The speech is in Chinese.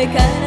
会看。